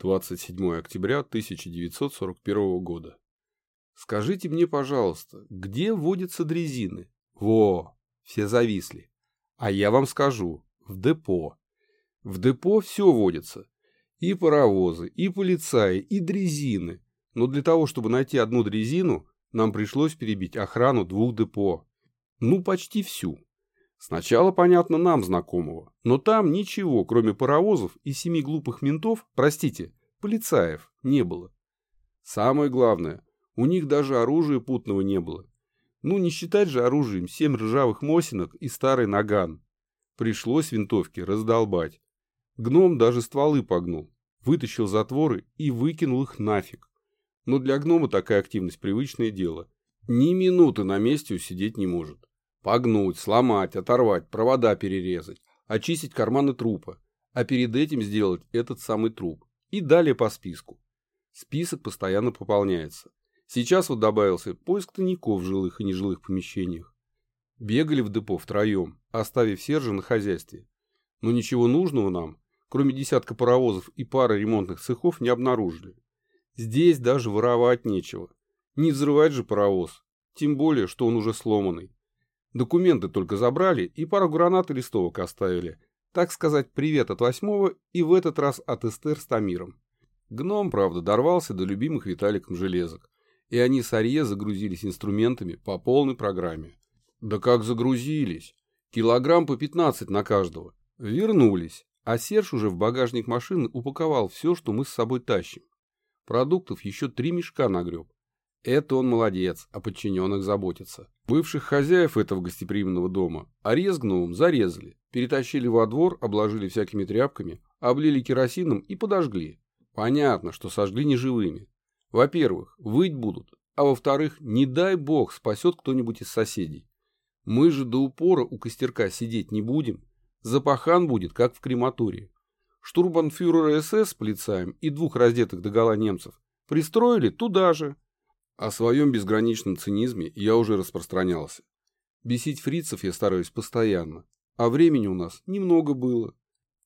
27 октября 1941 года. Скажите мне, пожалуйста, где водятся дрезины? Во, все зависли. А я вам скажу, в депо. В депо все водится. И паровозы, и полицаи, и дрезины. Но для того, чтобы найти одну дрезину, нам пришлось перебить охрану двух депо. Ну, почти всю. Сначала, понятно, нам знакомого, но там ничего, кроме паровозов и семи глупых ментов, простите, полицаев, не было. Самое главное, у них даже оружия путного не было. Ну, не считать же оружием семь ржавых мосинок и старый наган. Пришлось винтовки раздолбать. Гном даже стволы погнул, вытащил затворы и выкинул их нафиг. Но для гнома такая активность привычное дело. Ни минуты на месте усидеть не может. Погнуть, сломать, оторвать, провода перерезать, очистить карманы трупа, а перед этим сделать этот самый труп. И далее по списку. Список постоянно пополняется. Сейчас вот добавился поиск тайников в жилых и нежилых помещениях. Бегали в депо втроем, оставив Сержа на хозяйстве. Но ничего нужного нам, кроме десятка паровозов и пары ремонтных цехов, не обнаружили. Здесь даже воровать нечего. Не взрывать же паровоз, тем более, что он уже сломанный. Документы только забрали и пару гранат и листовок оставили. Так сказать, привет от восьмого и в этот раз от Эстер с Тамиром. Гном, правда, дорвался до любимых Виталиком железок. И они с Арье загрузились инструментами по полной программе. Да как загрузились! Килограмм по 15 на каждого. Вернулись, а Серж уже в багажник машины упаковал все, что мы с собой тащим. Продуктов еще три мешка нагреб. Это он молодец, о подчиненных заботится. Бывших хозяев этого гостеприимного дома орезгновым зарезали, перетащили во двор, обложили всякими тряпками, облили керосином и подожгли. Понятно, что сожгли неживыми. Во-первых, выть будут, а во-вторых, не дай бог спасет кто-нибудь из соседей. Мы же до упора у костерка сидеть не будем. Запахан будет, как в крематории. Штурбанфюрера СС с полицаем и двух раздетых догола немцев пристроили туда же, о своем безграничном цинизме я уже распространялся. Бесить фрицев я стараюсь постоянно, а времени у нас немного было.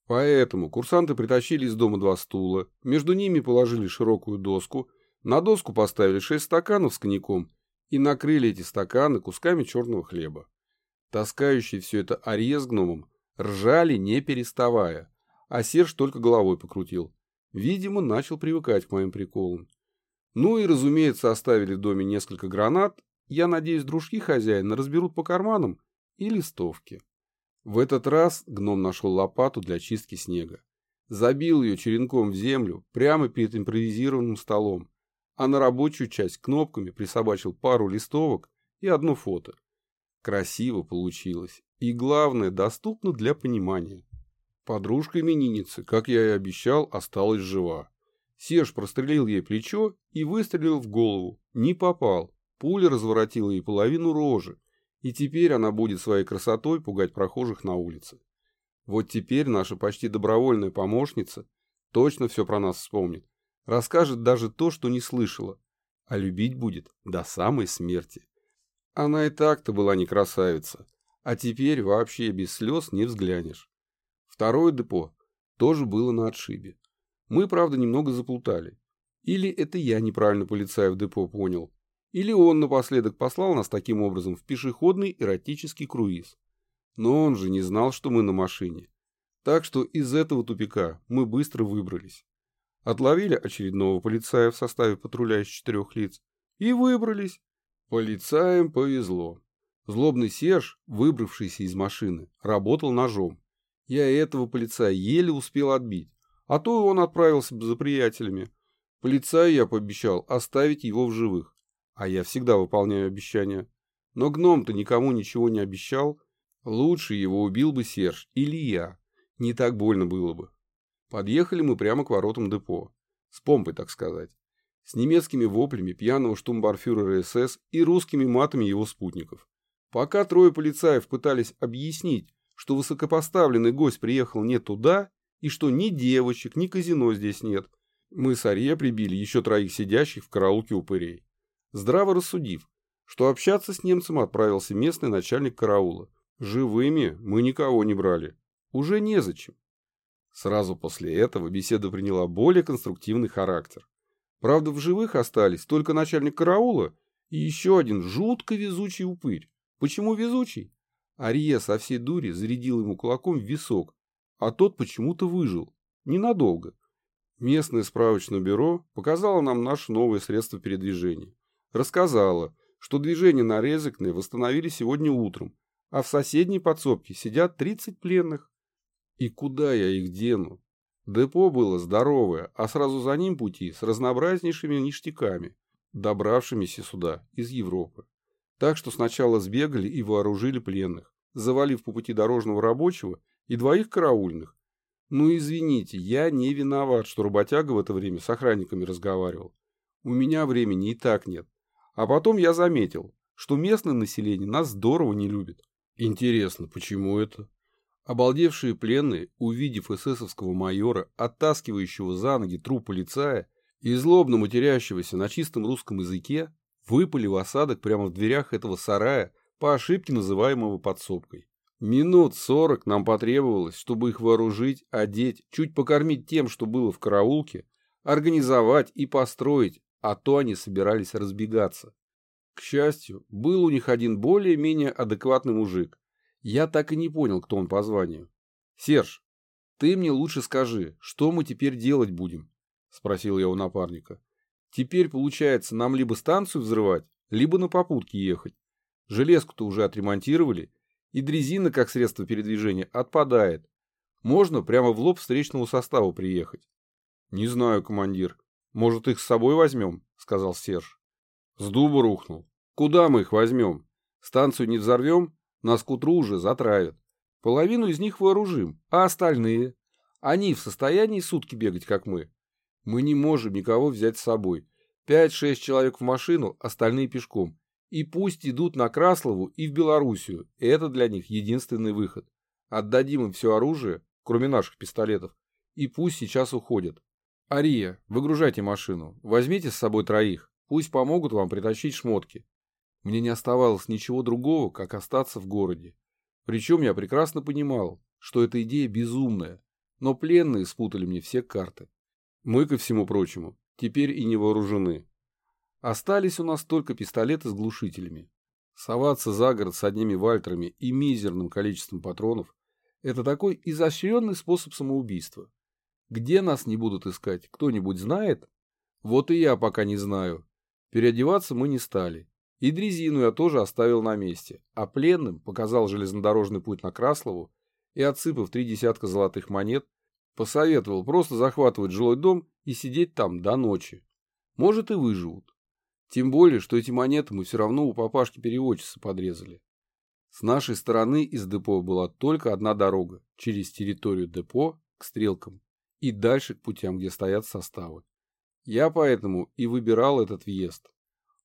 Поэтому курсанты притащили из дома два стула, между ними положили широкую доску, на доску поставили шесть стаканов с коньяком и накрыли эти стаканы кусками черного хлеба. Таскающие все это Арье с гномом ржали не переставая, а Серж только головой покрутил. Видимо, начал привыкать к моим приколам. Ну и, разумеется, оставили в доме несколько гранат. Я надеюсь, дружки хозяина разберут по карманам и листовки. В этот раз гном нашел лопату для чистки снега. Забил ее черенком в землю прямо перед импровизированным столом, а на рабочую часть кнопками присобачил пару листовок и одно фото. Красиво получилось. И главное, доступно для понимания. Подружка именинницы, как я и обещал, осталась жива. Серж прострелил ей плечо и выстрелил в голову. Не попал. Пуля разворотила ей половину рожи, и теперь она будет своей красотой пугать прохожих на улице. Вот теперь наша почти добровольная помощница точно все про нас вспомнит, расскажет даже то, что не слышала, а любить будет до самой смерти. Она и так-то была не красавица, а теперь вообще без слез не взглянешь. Второе депо тоже было на отшибе. Мы, правда, немного заплутали. Или это я неправильно полицая в депо понял. Или он напоследок послал нас таким образом в пешеходный эротический круиз. Но он же не знал, что мы на машине. Так что из этого тупика мы быстро выбрались. Отловили очередного полицая в составе патруля из четырех лиц и выбрались. Полицаям повезло. Злобный Серж, выбравшийся из машины, работал ножом. Я этого полицая еле успел отбить. А то он отправился бы за приятелями. Полицаю я пообещал оставить его в живых. А я всегда выполняю обещания. Но гном-то никому ничего не обещал. Лучше его убил бы Серж или я. Не так больно было бы. Подъехали мы прямо к воротам депо. С помпой, так сказать. С немецкими воплями пьяного штумбарфюрера СС и русскими матами его спутников. Пока трое полицаев пытались объяснить, что высокопоставленный гость приехал не туда, и что ни девочек, ни казино здесь нет. Мы с Арье прибили еще троих сидящих в караулке упырей. Здраво рассудив, что общаться с немцем отправился местный начальник караула. Живыми мы никого не брали. Уже незачем. Сразу после этого беседа приняла более конструктивный характер. Правда, в живых остались только начальник караула и еще один жутко везучий упырь. Почему везучий? Ария со всей дури зарядил ему кулаком в висок, а тот почему-то выжил. Ненадолго. Местное справочное бюро показало нам наше новое средство передвижения. Рассказало, что движение на Резекне восстановили сегодня утром, а в соседней подсобке сидят 30 пленных. И куда я их дену? Депо было здоровое, а сразу за ним пути с разнообразнейшими ништяками, добравшимися сюда из Европы. Так что сначала сбегали и вооружили пленных, завалив по пути дорожного рабочего и двоих караульных. Ну извините, я не виноват, что работяга в это время с охранниками разговаривал. У меня времени и так нет. А потом я заметил, что местное население нас здорово не любит. Интересно, почему это? Обалдевшие пленные, увидев эсэсовского майора, оттаскивающего за ноги труп полицая и злобно матерящегося на чистом русском языке, выпали в осадок прямо в дверях этого сарая, по ошибке называемого подсобкой. Минут сорок нам потребовалось, чтобы их вооружить, одеть, чуть покормить тем, что было в караулке, организовать и построить, а то они собирались разбегаться. К счастью, был у них один более-менее адекватный мужик. Я так и не понял, кто он по званию. «Серж, ты мне лучше скажи, что мы теперь делать будем?» – спросил я у напарника. «Теперь, получается, нам либо станцию взрывать, либо на попутке ехать. Железку-то уже отремонтировали, и дрезина как средство передвижения отпадает. Можно прямо в лоб встречного состава приехать». «Не знаю, командир. Может, их с собой возьмем?» – сказал Серж. С дуба рухнул. Куда мы их возьмем? Станцию не взорвем, нас к утру уже затравят. Половину из них вооружим, а остальные? Они в состоянии сутки бегать, как мы? Мы не можем никого взять с собой. Пять-шесть человек в машину, остальные пешком. И пусть идут на Краслову и в Белоруссию. Это для них единственный выход. Отдадим им все оружие, кроме наших пистолетов, и пусть сейчас уходят. Ария, выгружайте машину. Возьмите с собой троих. Пусть помогут вам притащить шмотки. Мне не оставалось ничего другого, как остаться в городе. Причем я прекрасно понимал, что эта идея безумная, но пленные спутали мне все карты. Мы, ко всему прочему, теперь и не вооружены. Остались у нас только пистолеты с глушителями. Соваться за город с одними вальтерами и мизерным количеством патронов – это такой изощренный способ самоубийства. Где нас не будут искать, кто-нибудь знает? Вот и я пока не знаю, Переодеваться мы не стали. И дрезину я тоже оставил на месте, а пленным показал железнодорожный путь на Краслову и, отсыпав три десятка золотых монет, посоветовал просто захватывать жилой дом и сидеть там до ночи. Может и выживут. Тем более, что эти монеты мы все равно у папашки-переводчицы подрезали. С нашей стороны из депо была только одна дорога, через территорию депо к стрелкам и дальше к путям, где стоят составы. Я поэтому и выбирал этот въезд.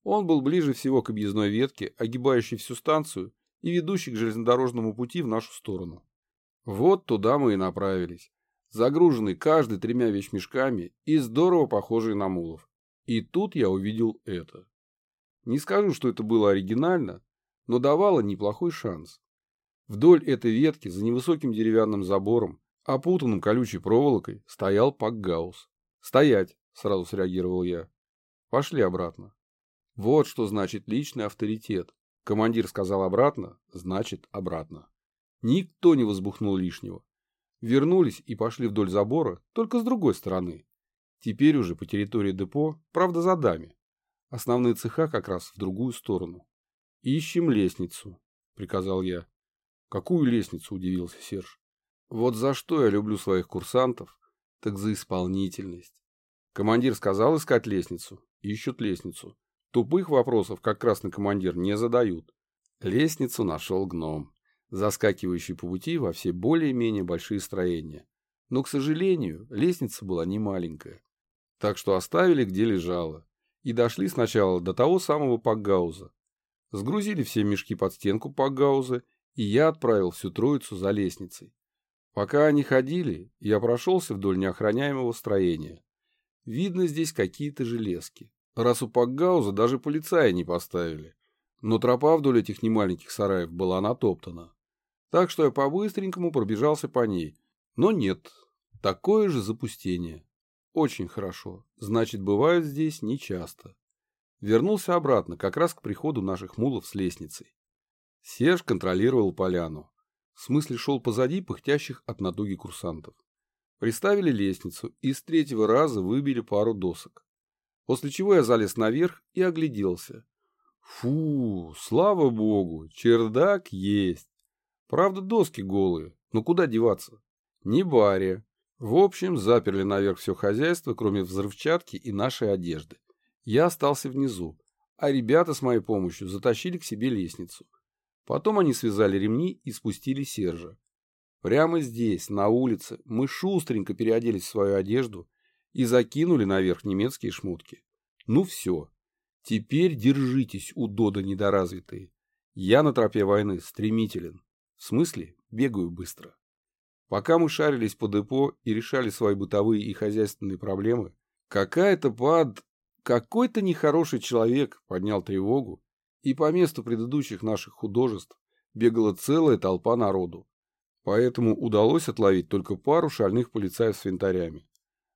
Он был ближе всего к объездной ветке, огибающей всю станцию и ведущей к железнодорожному пути в нашу сторону. Вот туда мы и направились, загруженный каждый тремя вещмешками и здорово похожий на мулов. И тут я увидел это. Не скажу, что это было оригинально, но давало неплохой шанс. Вдоль этой ветки за невысоким деревянным забором, опутанным колючей проволокой, стоял пакгаус. Стоять! сразу среагировал я. Пошли обратно. Вот что значит личный авторитет. Командир сказал обратно, значит обратно. Никто не возбухнул лишнего. Вернулись и пошли вдоль забора, только с другой стороны. Теперь уже по территории депо, правда за дами. Основные цеха как раз в другую сторону. «Ищем лестницу», — приказал я. «Какую лестницу?» — удивился Серж. «Вот за что я люблю своих курсантов, так за исполнительность. Командир сказал искать лестницу. Ищут лестницу. Тупых вопросов, как красный командир, не задают. Лестницу нашел гном, заскакивающий по пути во все более-менее большие строения. Но, к сожалению, лестница была не маленькая. Так что оставили, где лежала. И дошли сначала до того самого Пакгауза. Сгрузили все мешки под стенку Пакгауза, и я отправил всю троицу за лестницей. Пока они ходили, я прошелся вдоль неохраняемого строения. Видно здесь какие-то железки. Раз у Пакгауза даже полицая не поставили. Но тропа вдоль этих немаленьких сараев была натоптана. Так что я по-быстренькому пробежался по ней. Но нет, Такое же запустение. Очень хорошо. Значит, бывают здесь нечасто. Вернулся обратно, как раз к приходу наших мулов с лестницей. Серж контролировал поляну. В смысле шел позади пыхтящих от натуги курсантов. Приставили лестницу и с третьего раза выбили пару досок. После чего я залез наверх и огляделся. Фу, слава богу, чердак есть. Правда, доски голые, но куда деваться? Не баре. В общем, заперли наверх все хозяйство, кроме взрывчатки и нашей одежды. Я остался внизу, а ребята с моей помощью затащили к себе лестницу. Потом они связали ремни и спустили Сержа. Прямо здесь, на улице, мы шустренько переоделись в свою одежду и закинули наверх немецкие шмотки. Ну все. Теперь держитесь, удода недоразвитые. Я на тропе войны стремителен. В смысле, бегаю быстро. Пока мы шарились по депо и решали свои бытовые и хозяйственные проблемы, какая-то под... Какой-то нехороший человек поднял тревогу, и по месту предыдущих наших художеств бегала целая толпа народу. Поэтому удалось отловить только пару шальных полицаев с винтарями.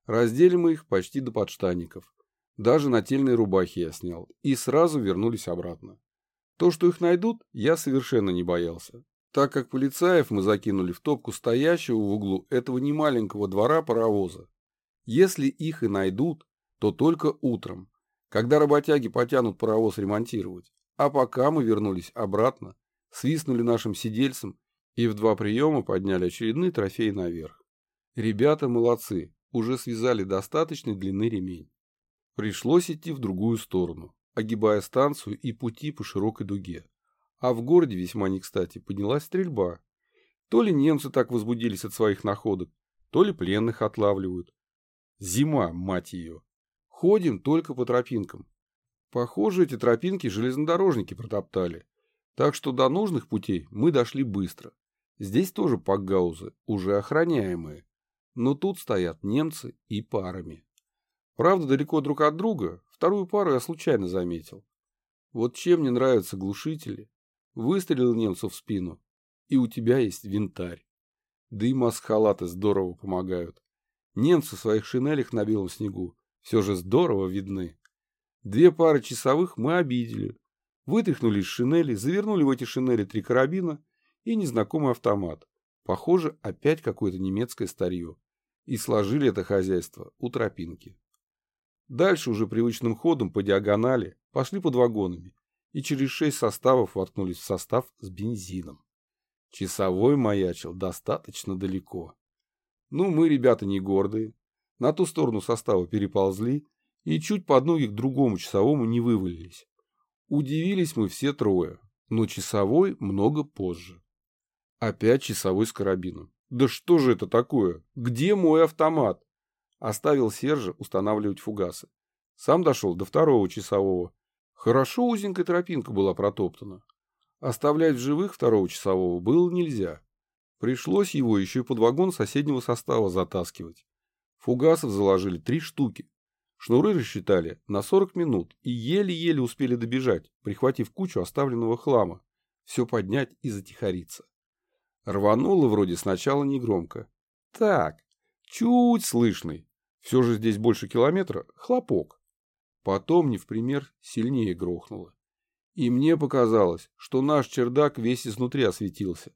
Раздели мы их почти до подштанников. Даже нательные рубахи я снял. И сразу вернулись обратно. То, что их найдут, я совершенно не боялся. Так как полицаев мы закинули в топку стоящего в углу этого немаленького двора паровоза. Если их и найдут, то только утром, когда работяги потянут паровоз ремонтировать. А пока мы вернулись обратно, свистнули нашим сидельцам и в два приема подняли очередные трофеи наверх. Ребята молодцы, уже связали достаточной длины ремень. Пришлось идти в другую сторону, огибая станцию и пути по широкой дуге. А в городе весьма не кстати поднялась стрельба. То ли немцы так возбудились от своих находок, то ли пленных отлавливают. Зима, мать ее. Ходим только по тропинкам. Похоже, эти тропинки железнодорожники протоптали. Так что до нужных путей мы дошли быстро. Здесь тоже пакгаузы, уже охраняемые. Но тут стоят немцы и парами. Правда, далеко друг от друга, вторую пару я случайно заметил. Вот чем мне нравятся глушители. Выстрелил немцу в спину, и у тебя есть винтарь. Да и маск-халаты здорово помогают. Немцы в своих шинелях на белом снегу все же здорово видны. Две пары часовых мы обидели. Вытряхнули из шинели, завернули в эти шинели три карабина и незнакомый автомат. Похоже, опять какое-то немецкое старье. И сложили это хозяйство у тропинки. Дальше уже привычным ходом по диагонали пошли под вагонами и через шесть составов воткнулись в состав с бензином. Часовой маячил достаточно далеко. Ну, мы, ребята, не гордые, на ту сторону состава переползли и чуть под ноги к другому часовому не вывалились. Удивились мы все трое, но часовой много позже. Опять часовой с карабином. Да что же это такое? Где мой автомат? Оставил Сержа устанавливать фугасы. Сам дошел до второго часового. Хорошо узенькая тропинка была протоптана. Оставлять в живых второго часового было нельзя. Пришлось его еще и под вагон соседнего состава затаскивать. Фугасов заложили три штуки. Шнуры рассчитали на 40 минут и еле-еле успели добежать, прихватив кучу оставленного хлама. Все поднять и затихариться. Рвануло вроде сначала негромко. Так, чуть слышный. Все же здесь больше километра. Хлопок. Потом, не в пример, сильнее грохнуло. И мне показалось, что наш чердак весь изнутри осветился.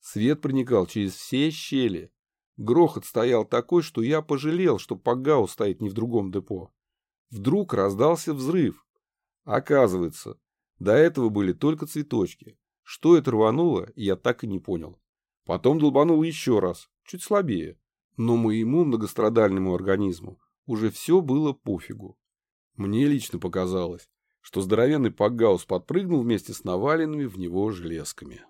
Свет проникал через все щели, Грохот стоял такой, что я пожалел, что Пагау стоит не в другом депо. Вдруг раздался взрыв. Оказывается, до этого были только цветочки. Что это рвануло, я так и не понял. Потом долбанул еще раз, чуть слабее. Но моему многострадальному организму уже все было пофигу. Мне лично показалось, что здоровенный Пагаус подпрыгнул вместе с наваленными в него железками.